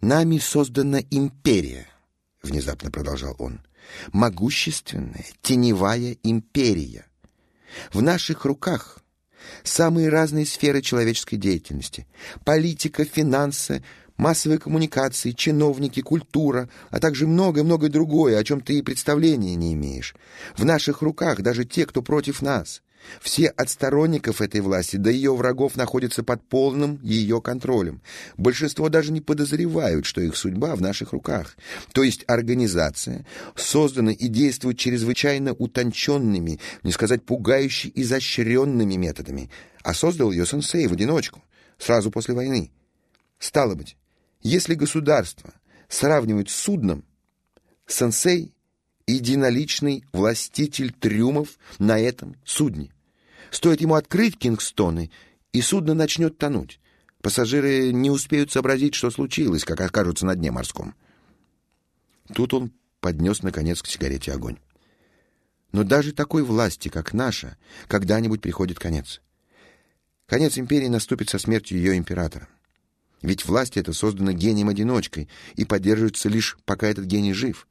Нами создана империя, внезапно продолжал он. Могущественная, теневая империя. В наших руках самые разные сферы человеческой деятельности. Политика, финансы, массовые коммуникации, чиновники, культура, а также многое-многое другое, о чем ты и представления не имеешь. В наших руках даже те, кто против нас. Все от сторонников этой власти до ее врагов находятся под полным ее контролем. Большинство даже не подозревают, что их судьба в наших руках. То есть организация создана и действует чрезвычайно утонченными, не сказать пугающе изощренными методами. А создал ее сенсей в одиночку, сразу после войны. Стало быть, если государство сравнивать с судном, сенсей — единоличный властитель трюмов на этом судне. Стоит ему открыть Кингстоны, и судно начнет тонуть. Пассажиры не успеют сообразить, что случилось, как окажутся на дне морском. Тут он поднес, наконец, к сигарете огонь. Но даже такой власти, как наша, когда-нибудь приходит конец. Конец империи наступит со смертью ее императора. Ведь власть эта создана гением-одиночкой и поддерживается лишь пока этот гений жив.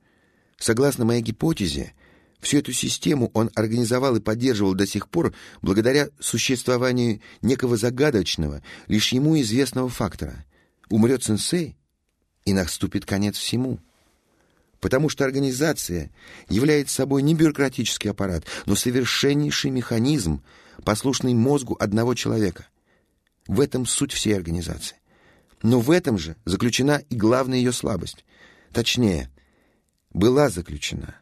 Согласно моей гипотезе, всю эту систему он организовал и поддерживал до сих пор благодаря существованию некого загадочного, лишь ему известного фактора. Умрет сенсей, и наступит конец всему. Потому что организация является собой не бюрократический аппарат, но совершеннейший механизм, послушный мозгу одного человека. В этом суть всей организации. Но в этом же заключена и главная ее слабость. Точнее, была заключена.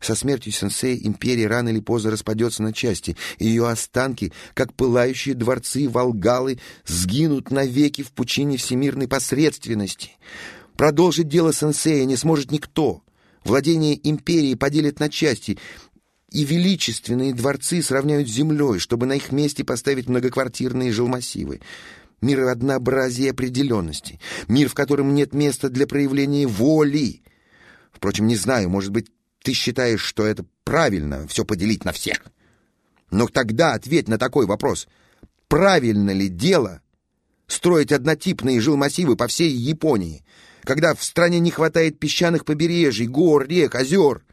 Со смертью сенсея империя рано или поздно распадется на части, и ее останки, как пылающие дворцы Волгалы, сгинут навеки в пучине всемирной посредственности. Продолжить дело сенсея не сможет никто. Владение империи поделят на части, и величественные дворцы сравняют с землей, чтобы на их месте поставить многоквартирные жилмассивы мир однообразия определенности, мир, в котором нет места для проявления воли. Впрочем, не знаю, может быть, ты считаешь, что это правильно, все поделить на всех. Но тогда ответь на такой вопрос. Правильно ли дело строить однотипные жилмассивы по всей Японии, когда в стране не хватает песчаных побережий, гор, рек, озер?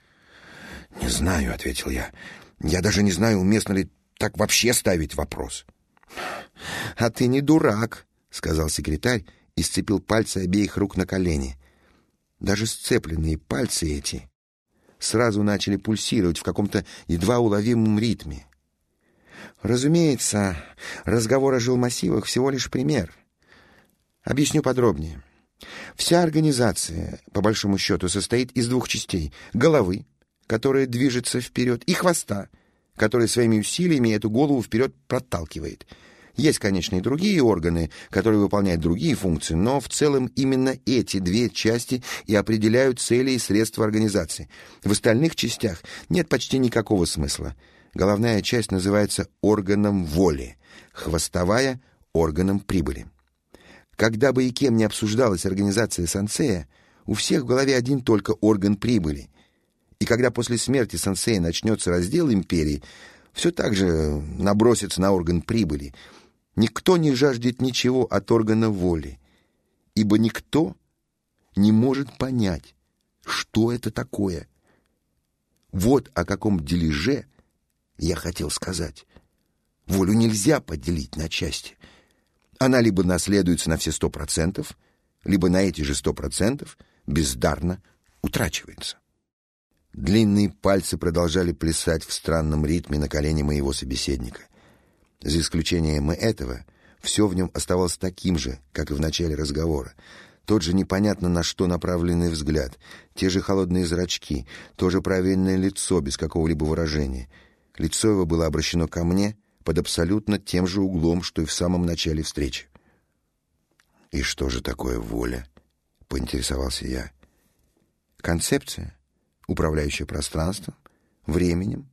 — Не знаю, — ответил я. Я даже не знаю, уместно ли так вообще ставить вопрос. — «А ты не дурак», — сказал секретарь и сцепил пальцы обеих рук на колени. Даже сцепленные пальцы эти сразу начали пульсировать в каком-то едва уловимом ритме. Разумеется, разговор о жилмассивах всего лишь пример. Объясню подробнее. Вся организация, по большому счету, состоит из двух частей. Головы, которая движется вперед, и хвоста, который своими усилиями эту голову вперед проталкивает. Есть, конечно, и другие органы, которые выполняют другие функции, но в целом именно эти две части и определяют цели и средства организации. В остальных частях нет почти никакого смысла. Головная часть называется органом воли, хвостовая — органом прибыли. Когда бы и кем не обсуждалась организация Сансея, у всех в голове один только орган прибыли — и когда после смерти сенсея начнется раздел империи, все так же набросится на орган прибыли. Никто не жаждет ничего от органа воли, ибо никто не может понять, что это такое. Вот о каком дележе я хотел сказать. Волю нельзя поделить на части. Она либо наследуется на все сто процентов, либо на эти же сто процентов бездарно утрачивается. Длинные пальцы продолжали плясать в странном ритме на колене моего собеседника. За исключением этого, все в нем оставалось таким же, как и в начале разговора. Тот же непонятно на что направленный взгляд, те же холодные зрачки, то же правильное лицо без какого-либо выражения. Лицо его было обращено ко мне под абсолютно тем же углом, что и в самом начале встречи. «И что же такое воля?» — поинтересовался я. «Концепция управляющая пространством, временем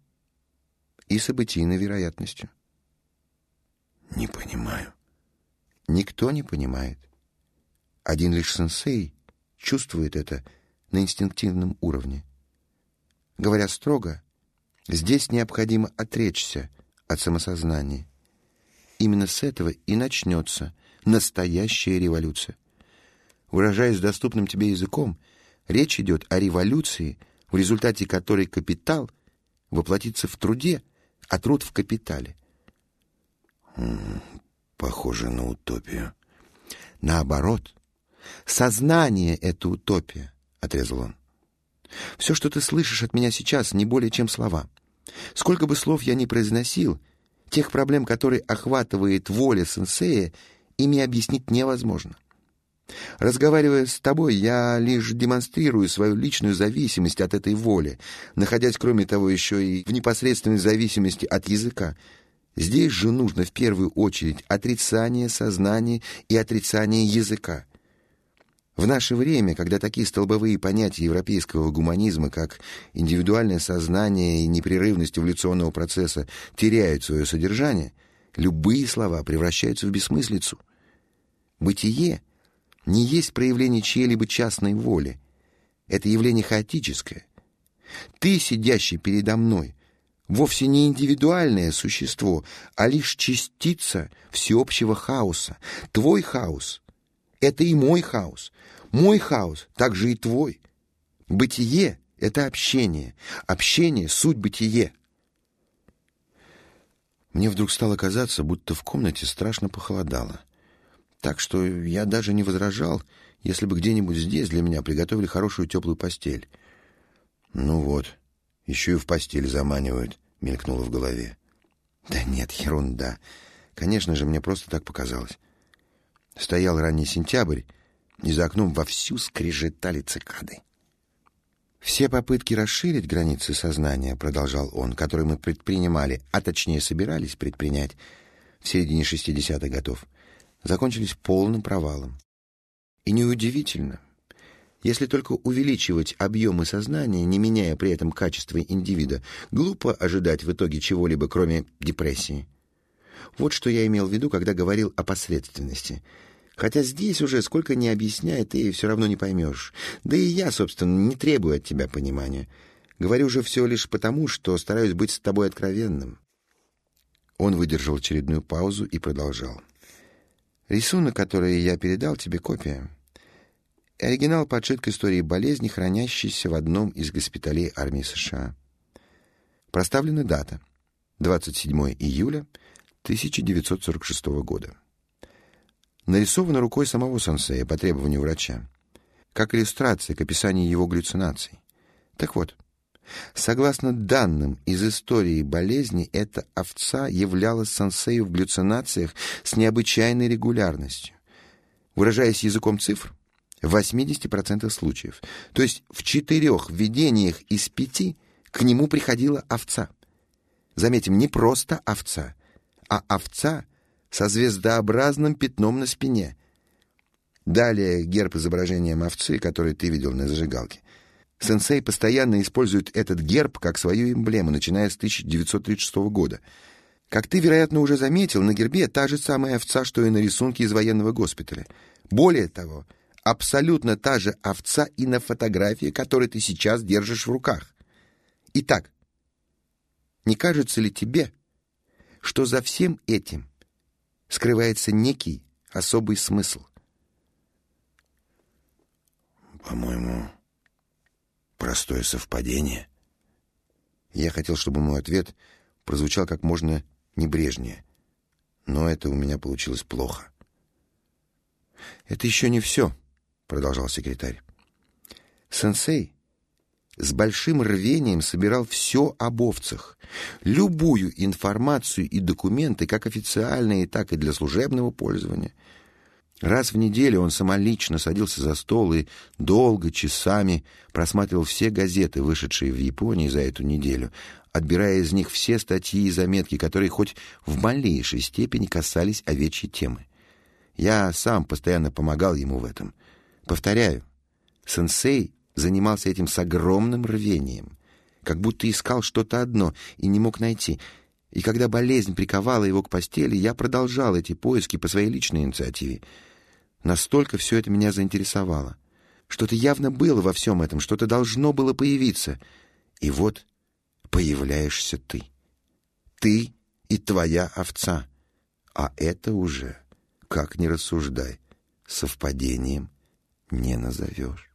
и событийной вероятностью. Не понимаю. Никто не понимает. Один лишь сенсей чувствует это на инстинктивном уровне. Говоря строго, здесь необходимо отречься от самосознания. Именно с этого и начнется настоящая революция. Выражаясь доступным тебе языком, речь идет о революции, в результате которой капитал воплотится в труде, а труд в капитале. Похоже на утопию. Наоборот, сознание — это утопия, — отрезал он. Все, что ты слышишь от меня сейчас, не более чем слова. Сколько бы слов я ни произносил, тех проблем, которые охватывает воля сенсея, ими объяснить невозможно. Разговаривая с тобой, я лишь демонстрирую свою личную зависимость от этой воли, находясь, кроме того, еще и в непосредственной зависимости от языка. Здесь же нужно в первую очередь отрицание сознания и отрицание языка. В наше время, когда такие столбовые понятия европейского гуманизма, как индивидуальное сознание и непрерывность эволюционного процесса, теряют свое содержание, любые слова превращаются в бессмыслицу. Бытие не есть проявление чьей-либо частной воли. Это явление хаотическое. Ты, сидящий передо мной, вовсе не индивидуальное существо, а лишь частица всеобщего хаоса. Твой хаос — это и мой хаос. Мой хаос — также и твой. Бытие — это общение. Общение — суть бытие. Мне вдруг стало казаться, будто в комнате страшно похолодало. Так что я даже не возражал, если бы где-нибудь здесь для меня приготовили хорошую теплую постель. Ну вот, еще и в постель заманивают, мелькнуло в голове. Да нет, ерунда. Конечно же, мне просто так показалось. Стоял ранний сентябрь, и за окном вовсю скрежетали цикады. Все попытки расширить границы сознания, продолжал он, которые мы предпринимали, а точнее собирались предпринять в середине 60-х годов, закончились полным провалом. И неудивительно, если только увеличивать объемы сознания, не меняя при этом качество индивида, глупо ожидать в итоге чего-либо, кроме депрессии. Вот что я имел в виду, когда говорил о посредственности. Хотя здесь уже сколько ни объясняй, ты все равно не поймешь. Да и я, собственно, не требую от тебя понимания. Говорю же все лишь потому, что стараюсь быть с тобой откровенным. Он выдержал очередную паузу и продолжал. Рисунок, который я передал тебе, копия. Оригинал подшит истории болезни, хранящейся в одном из госпиталей армии США. Проставлена дата 27 июля 1946 года. Нарисована рукой самого сенсея по требованию врача, как иллюстрация к описанию его галлюцинаций. Так вот, Согласно данным из истории болезни, эта овца являлась сенсею в галлюцинациях с необычайной регулярностью. Выражаясь языком цифр, в 80% случаев, то есть в четырех видениях из пяти к нему приходила овца. Заметим, не просто овца, а овца со звездообразным пятном на спине. Далее герб изображением овцы, который ты видел на зажигалке. Сенсей постоянно использует этот герб как свою эмблему, начиная с 1936 года. Как ты, вероятно, уже заметил, на гербе та же самая овца, что и на рисунке из военного госпиталя. Более того, абсолютно та же овца и на фотографии, которую ты сейчас держишь в руках. Итак, не кажется ли тебе, что за всем этим скрывается некий особый смысл? По-моему, Простое совпадение. Я хотел, чтобы мой ответ прозвучал как можно небрежнее, но это у меня получилось плохо. Это еще не все, продолжал секретарь. Сенсей с большим рвением собирал все об овцах, любую информацию и документы, как официальные, так и для служебного пользования — Раз в неделю он самолично садился за стол и долго, часами просматривал все газеты, вышедшие в Японии за эту неделю, отбирая из них все статьи и заметки, которые хоть в малейшей степени касались овечьей темы. Я сам постоянно помогал ему в этом. Повторяю, сенсей занимался этим с огромным рвением, как будто искал что-то одно и не мог найти. И когда болезнь приковала его к постели, я продолжал эти поиски по своей личной инициативе — Настолько все это меня заинтересовало. Что-то явно было во всем этом, что-то должно было появиться. И вот появляешься ты. Ты и твоя овца. А это уже, как ни рассуждай, совпадением не назовешь.